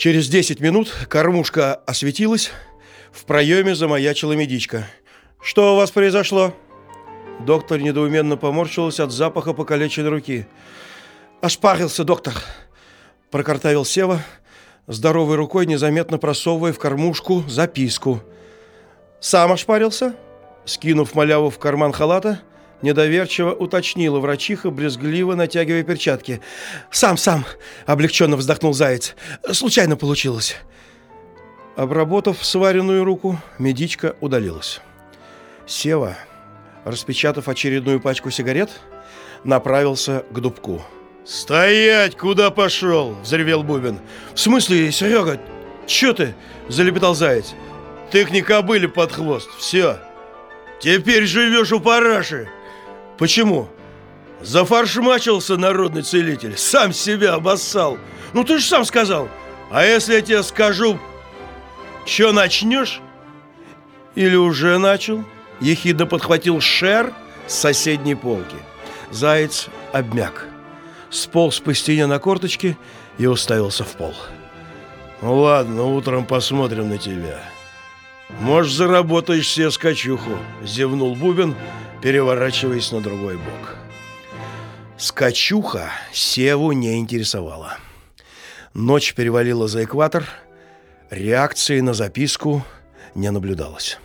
Через 10 минут кормушка осветилась, в проеме замаячила медичка. «Что у вас произошло?» Доктор недоуменно поморщилась от запаха покалеченной руки. «Ошпарился, доктор!» Прокартавил Сева, здоровой рукой незаметно просовывая в кормушку записку. «Сам ошпарился?» Скинув маляву в карман халата, недоверчиво уточнила врачиха, брезгливо натягивая перчатки. «Сам, сам!» – облегченно вздохнул Заяц. «Случайно получилось!» Обработав сваренную руку, медичка удалилась. Сева распечатав очередную пачку сигарет, направился к дубку. «Стоять! Куда пошел?» – взревел Бубин. «В смысле, Серега? Че ты?» – залепетал Заяц. «Тыкни кобыли под хвост. Все. Теперь живешь у параши». «Почему?» «Зафаршмачился народный целитель. Сам себя обоссал. Ну ты же сам сказал. А если я тебе скажу, что начнешь?» «Или уже начал?» Ехидно подхватил Шер с соседней полки. Заяц обмяк. Сполз по стене на корточки и уставился в пол. «Ну ладно, утром посмотрим на тебя. Может, заработаешь себе скачуху», — зевнул Бубин, переворачиваясь на другой бок. Скачуха Севу не интересовала. Ночь перевалила за экватор, реакции на записку не наблюдалось.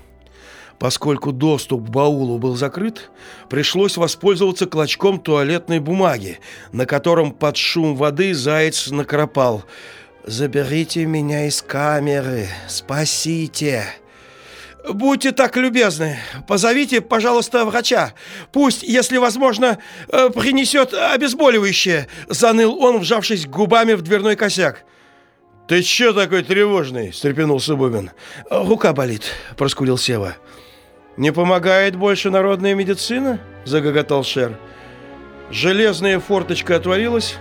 Поскольку доступ к баулу был закрыт, пришлось воспользоваться клочком туалетной бумаги, на котором под шум воды заяц накропал «Заберите меня из камеры, спасите!» «Будьте так любезны, позовите, пожалуйста, врача. Пусть, если возможно, э, принесет обезболивающее», — заныл он, вжавшись губами в дверной косяк. «Ты чё такой тревожный?» — встрепенулся Бубин. «Рука болит», — проскулил Сева. «Не помогает больше народная медицина?» – загоготал Шер. Железная форточка отворилась.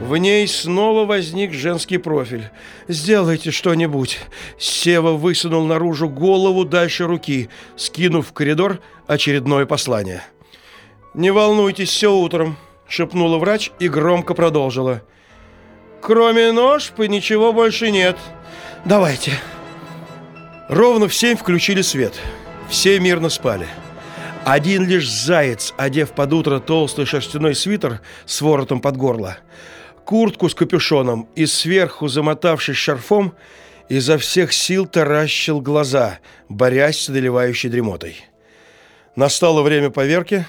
В ней снова возник женский профиль. «Сделайте что-нибудь!» Сева высунул наружу голову дальше руки, скинув в коридор очередное послание. «Не волнуйтесь, все утром», – шепнула врач и громко продолжила. «Кроме ножпы ничего больше нет. Давайте». Ровно в семь включили свет. Все мирно спали. Один лишь заяц, одев под утро толстый шерстяной свитер с воротом под горло, куртку с капюшоном и сверху замотавшись шарфом, изо всех сил таращил глаза, борясь с одолевающей дремотой. Настало время поверки.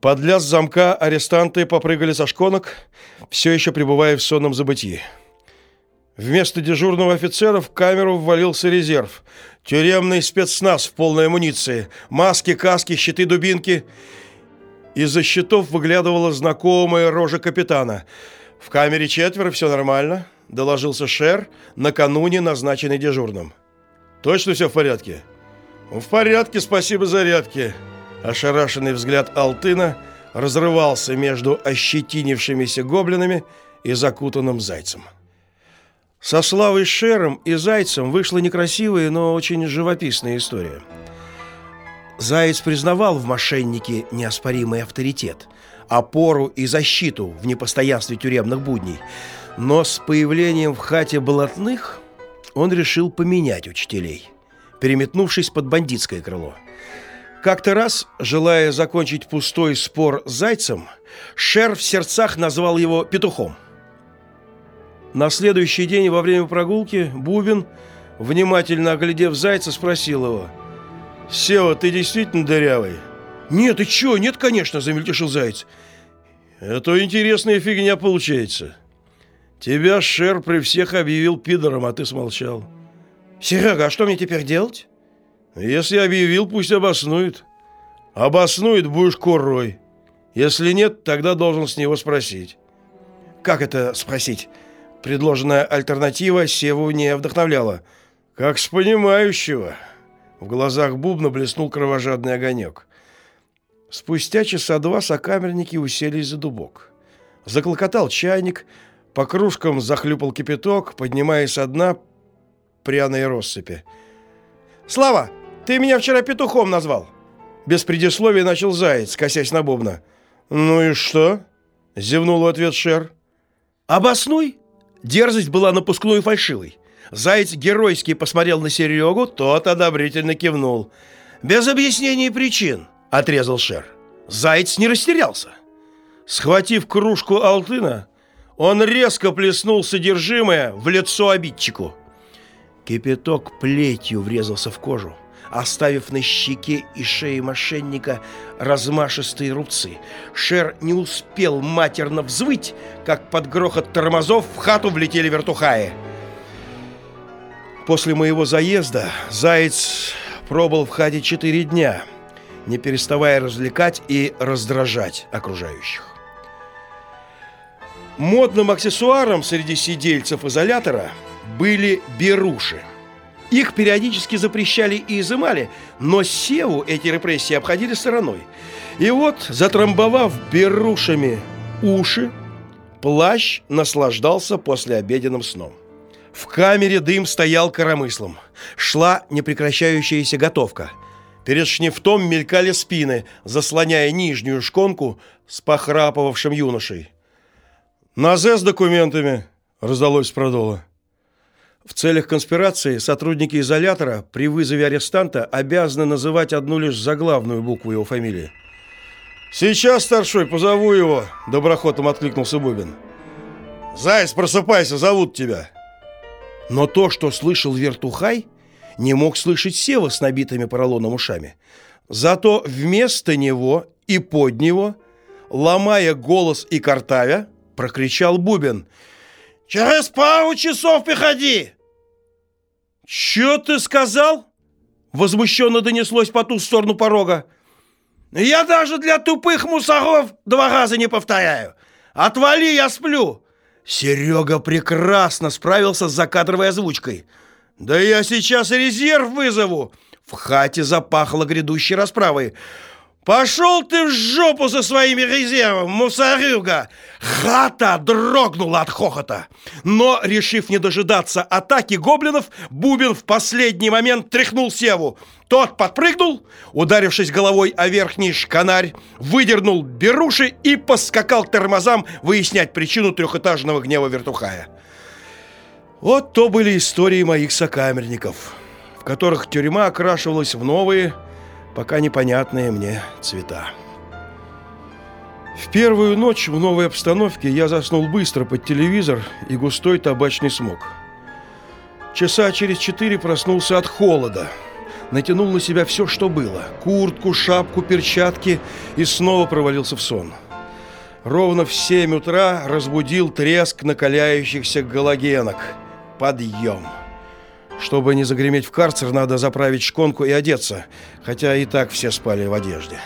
Под лязг замка арестанты попрыгали со шконок, все еще пребывая в сонном забытии. Вместо дежурного офицера в камеру ввалился резерв. Тюремный спецназ в полной амуниции. Маски, каски, щиты, дубинки. Из-за щитов выглядывала знакомая рожа капитана. «В камере четверо, все нормально», — доложился Шер, накануне назначенный дежурным. «Точно все в порядке?» «В порядке, спасибо зарядке». Ошарашенный взгляд Алтына разрывался между ощетинившимися гоблинами и закутанным зайцем. Со Славой Шером и Зайцем вышла некрасивая, но очень живописная история. Заяц признавал в мошеннике неоспоримый авторитет, опору и защиту в непостоянстве тюремных будней. Но с появлением в хате болотных он решил поменять учителей, переметнувшись под бандитское крыло. Как-то раз, желая закончить пустой спор с Зайцем, Шер в сердцах назвал его «петухом». На следующий день во время прогулки Бубин, внимательно оглядев зайца, спросил его. «Сева, ты действительно дырявый?» «Нет, и чё? Нет, конечно», – замельтешил заяц. «Это интересная фигня получается. Тебя Шер при всех объявил пидором, а ты смолчал». «Серега, а что мне теперь делать?» «Если объявил, пусть обоснует. Обоснует, будешь курой. Если нет, тогда должен с него спросить». «Как это спросить?» Предложенная альтернатива Севу не вдохновляла. «Как с понимающего!» В глазах Бубна блеснул кровожадный огонек. Спустя часа два сокамерники уселись за дубок. Заклокотал чайник, по кружкам захлюпал кипяток, поднимаясь со дна пряные россыпи. «Слава, ты меня вчера петухом назвал!» Без предисловия начал Заяц, косясь на Бубна. «Ну и что?» – зевнул в ответ Шер. «Обоснуй!» Дерзость была напускной и фальшивой. Заяц геройски посмотрел на Серегу, тот одобрительно кивнул. «Без объяснений причин», — отрезал Шер. Заяц не растерялся. Схватив кружку Алтына, он резко плеснул содержимое в лицо обидчику. Кипяток плетью врезался в кожу, оставив на щеке и шее мошенника размашистые рубцы. Шер не успел матерно взвыть, как под грохот тормозов в хату влетели вертухаи. После моего заезда Заяц пробыл в хате четыре дня, не переставая развлекать и раздражать окружающих. Модным аксессуаром среди сидельцев изолятора были беруши. Их периодически запрещали и изымали, но Севу эти репрессии обходили стороной. И вот, затрамбовав берушами уши, плащ наслаждался послеобеденным сном. В камере дым стоял коромыслом. Шла непрекращающаяся готовка. Перед шнифтом мелькали спины, заслоняя нижнюю шконку с похрапывавшим юношей. «Назе с документами!» – раздалось с продола. В целях конспирации сотрудники изолятора при вызове арестанта обязаны называть одну лишь заглавную букву его фамилии. «Сейчас, старшой, позову его!» – доброхотом откликнулся Бубин. «Заяц, просыпайся, зовут тебя!» Но то, что слышал Вертухай, не мог слышать Сева с набитыми поролоном ушами. Зато вместо него и под него, ломая голос и картавя, прокричал Бубен. «Через пару часов приходи!» «Чё ты сказал?» Возмущенно донеслось по ту сторону порога. «Я даже для тупых мусоров два раза не повторяю. Отвали, я сплю!» Серега прекрасно справился с закадровой озвучкой. «Да я сейчас резерв вызову!» В хате запахло грядущей расправой. «Пошел ты в жопу со своими резервами, мусорюга!» Хата дрогнула от хохота. Но, решив не дожидаться атаки гоблинов, Бубин в последний момент тряхнул Севу. Тот подпрыгнул, ударившись головой о верхний шканарь, выдернул беруши и поскакал к тормозам выяснять причину трехэтажного гнева вертухая. Вот то были истории моих сокамерников, в которых тюрьма окрашивалась в новые, пока непонятные мне цвета. В первую ночь в новой обстановке я заснул быстро под телевизор и густой табачный смог. Часа через четыре проснулся от холода. Натянул на себя все, что было. Куртку, шапку, перчатки и снова провалился в сон. Ровно в семь утра разбудил треск накаляющихся галогенок. Подъем. Чтобы не загреметь в карцер, надо заправить шконку и одеться, хотя и так все спали в одежде.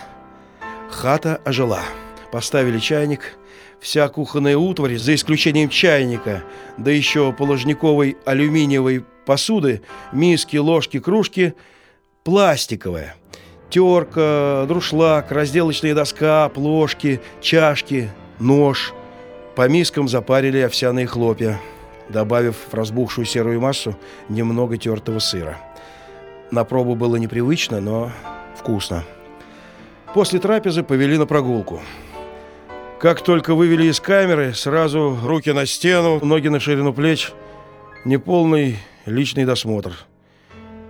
Хата ожила. Поставили чайник. Вся кухонная утварь, за исключением чайника, да еще положниковой алюминиевой посуды, миски, ложки, кружки, пластиковая. Терка, друшлаг, разделочная доска, плошки, чашки, нож. По мискам запарили овсяные хлопья добавив в разбухшую серую массу немного тертого сыра. На пробу было непривычно, но вкусно. После трапезы повели на прогулку. Как только вывели из камеры, сразу руки на стену, ноги на ширину плеч, неполный личный досмотр.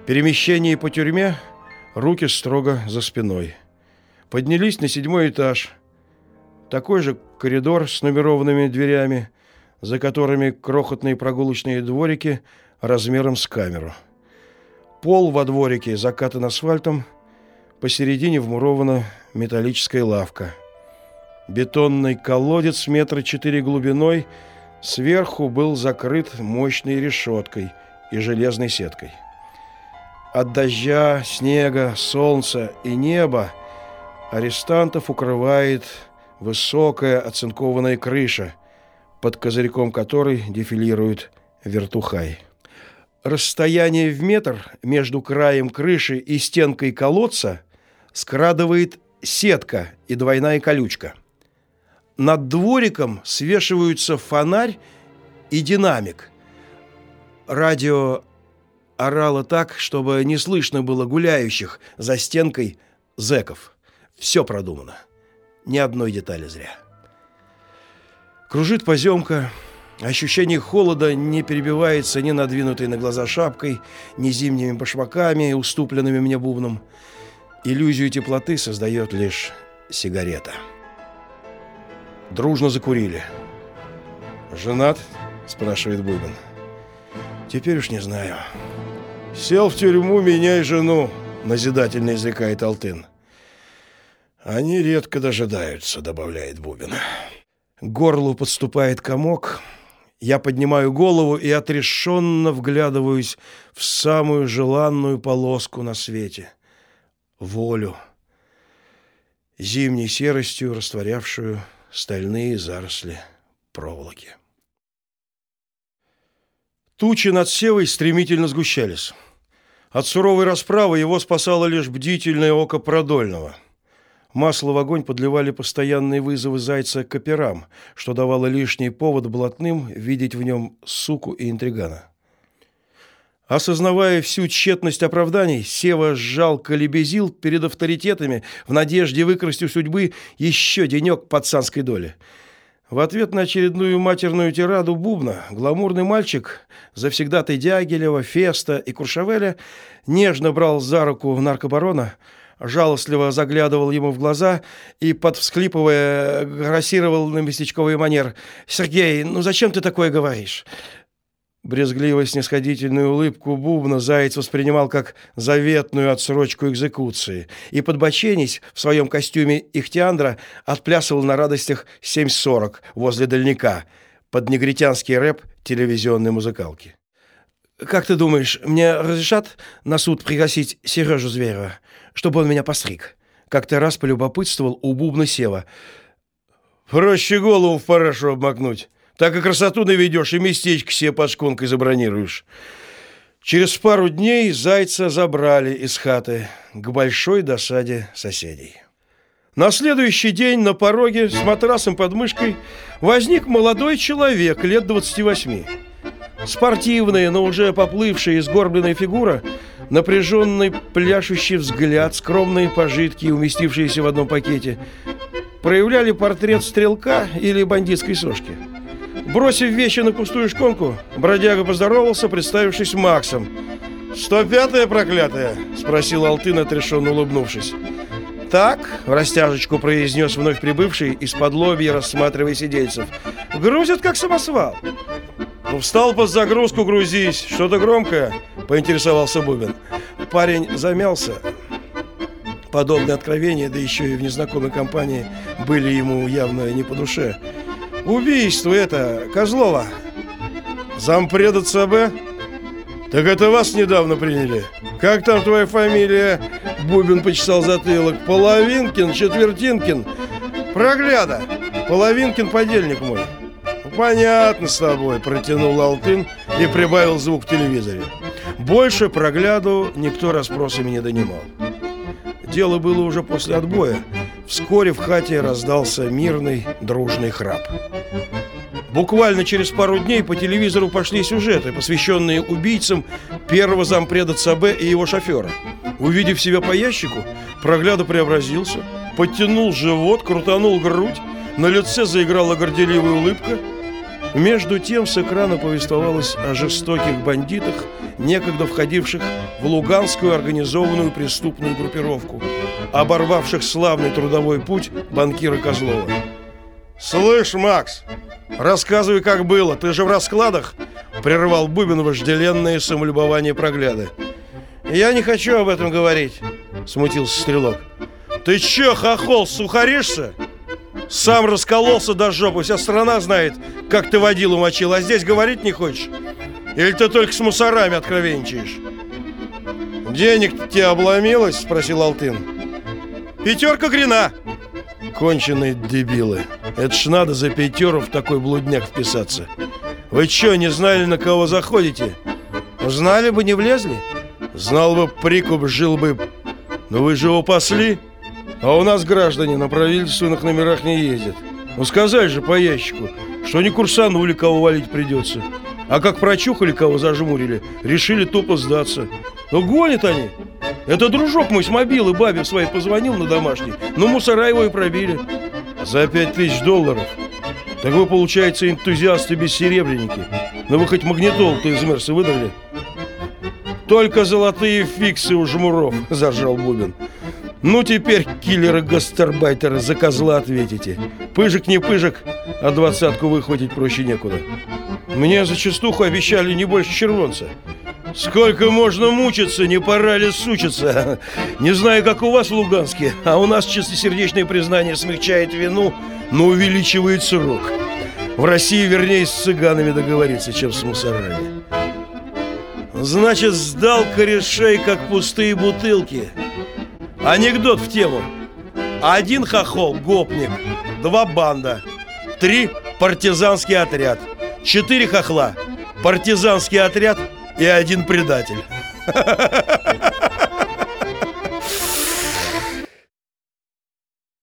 Перемещение по тюрьме, руки строго за спиной. Поднялись на седьмой этаж. Такой же коридор с нумерованными дверями, за которыми крохотные прогулочные дворики размером с камеру. Пол во дворике закатан асфальтом, посередине вмурована металлическая лавка. Бетонный колодец метра четыре глубиной сверху был закрыт мощной решеткой и железной сеткой. От дождя, снега, солнца и неба арестантов укрывает высокая оцинкованная крыша – под козырьком которой дефилирует вертухай. Расстояние в метр между краем крыши и стенкой колодца скрадывает сетка и двойная колючка. Над двориком свешиваются фонарь и динамик. Радио орало так, чтобы не слышно было гуляющих за стенкой зэков. Все продумано. Ни одной детали зря. Кружит поземка, Ощущение холода не перебивается ни надвинутой на глаза шапкой, ни зимними башмаками, уступленными мне бубном. Иллюзию теплоты создает лишь сигарета. Дружно закурили. «Женат?» – спрашивает Бубен. «Теперь уж не знаю». «Сел в тюрьму, меняй жену», – назидательно изрекает Алтын. «Они редко дожидаются», – добавляет Бубин. Горлу подступает комок. Я поднимаю голову и отрешенно вглядываюсь в самую желанную полоску на свете — волю, зимней серостью растворявшую стальные заросли проволоки. Тучи над Севой стремительно сгущались. От суровой расправы его спасало лишь бдительное око Продольного. Масло в огонь подливали постоянные вызовы зайца к операм, что давало лишний повод блатным видеть в нем суку и интригана. Осознавая всю тщетность оправданий, Сева сжал колебезил перед авторитетами в надежде выкрасть у судьбы еще денек пацанской доли. В ответ на очередную матерную тираду Бубна гламурный мальчик, завсегдатый Дягилева, Феста и Куршавеля, нежно брал за руку наркобарона, жалостливо заглядывал ему в глаза и, подвсклипывая, грассировал на местечковый манер. «Сергей, ну зачем ты такое говоришь? Брезгливо-снисходительную улыбку Бубна Заяц воспринимал как заветную отсрочку экзекуции и, подбоченясь в своем костюме Ихтиандра, отплясывал на радостях 7.40 возле дальника под негритянский рэп телевизионной музыкалки. «Как ты думаешь, мне разрешат на суд пригласить Сережу Зверева, чтобы он меня постриг?» Как-то раз полюбопытствовал у Бубна Сева. «Проще голову в парашу обмакнуть». Так и красоту наведешь, и местечко себе под шконкой забронируешь. Через пару дней зайца забрали из хаты к большой досаде соседей. На следующий день на пороге с матрасом под мышкой возник молодой человек лет 28. Спортивная, но уже поплывшая и сгорбленная фигура, напряженный пляшущий взгляд, скромные пожитки, уместившиеся в одном пакете, проявляли портрет стрелка или бандитской сошки. Бросив вещи на пустую шконку, бродяга поздоровался, представившись Максом. «Сто пятая проклятая?» – спросил Алтын, отрешенно улыбнувшись. «Так», – в растяжечку произнес вновь прибывший, из-под лобья рассматривая сидельцев. «Грузят, как самосвал». «Ну, встал под загрузку, грузись. Что-то громкое?» – поинтересовался Бубин. Парень замялся. Подобные откровения, да еще и в незнакомой компании, были ему явно не по душе – Убийство это, Козлова. Зампреда ЦБ? Так это вас недавно приняли. Как там твоя фамилия? Бубин почесал затылок. Половинкин, Четвертинкин. Прогляда. Половинкин подельник мой. Понятно с тобой, протянул Алтын и прибавил звук в телевизоре. Больше прогляду никто расспросами не донимал. Дело было уже после отбоя. Вскоре в хате раздался мирный, дружный храп. Буквально через пару дней по телевизору пошли сюжеты, посвященные убийцам первого зампреда ЦБ и его шофера. Увидев себя по ящику, прогляда преобразился, подтянул живот, крутанул грудь, на лице заиграла горделивая улыбка. Между тем с экрана повествовалось о жестоких бандитах, некогда входивших в луганскую организованную преступную группировку, оборвавших славный трудовой путь банкира Козлова. «Слышь, Макс, рассказывай, как было, ты же в раскладах?» Прервал Бубин вожделенное самолюбование прогляда. «Я не хочу об этом говорить», — смутился Стрелок. «Ты чё, хохол, сухаришься?» Сам раскололся до жопы, вся страна знает, как ты водил мочил, а здесь говорить не хочешь? Или ты только с мусорами откровенничаешь? Денег тебе обломилось? Спросил Алтын. Пятерка грина. Конченые дебилы. Это ж надо за пятеру в такой блудняк вписаться. Вы что, не знали, на кого заходите? Знали бы, не влезли. Знал бы, прикуп жил бы. Но вы же его пасли. А у нас граждане на правительственных номерах не ездят. Ну сказать же по ящику, что не курсанули, кого валить придется. А как прочухали, кого зажмурили, решили тупо сдаться. Но гонят они. Это дружок мой с мобилы бабе своей позвонил на домашний, но мусора его и пробили. За пять тысяч долларов. Так вы, получается, энтузиасты-бессеребренники. Но вы хоть магнитол-то из Мерса выдрали? Только золотые фиксы у жмуров, заржал Бубин. Ну, теперь, киллеры-гастарбайтеры, за козла ответите. Пыжик не пыжик, а двадцатку выхватить проще некуда. Мне за частуху обещали не больше червонца. Сколько можно мучиться, не пора ли сучиться? Не знаю, как у вас в Луганске, а у нас чистосердечное признание смягчает вину, но увеличивает срок. В России вернее с цыганами договориться, чем с мусорами. Значит, сдал корешей, как пустые бутылки. Анекдот в тему. Один хохол, гопник, два банда, три партизанский отряд, четыре хохла, партизанский отряд и один предатель.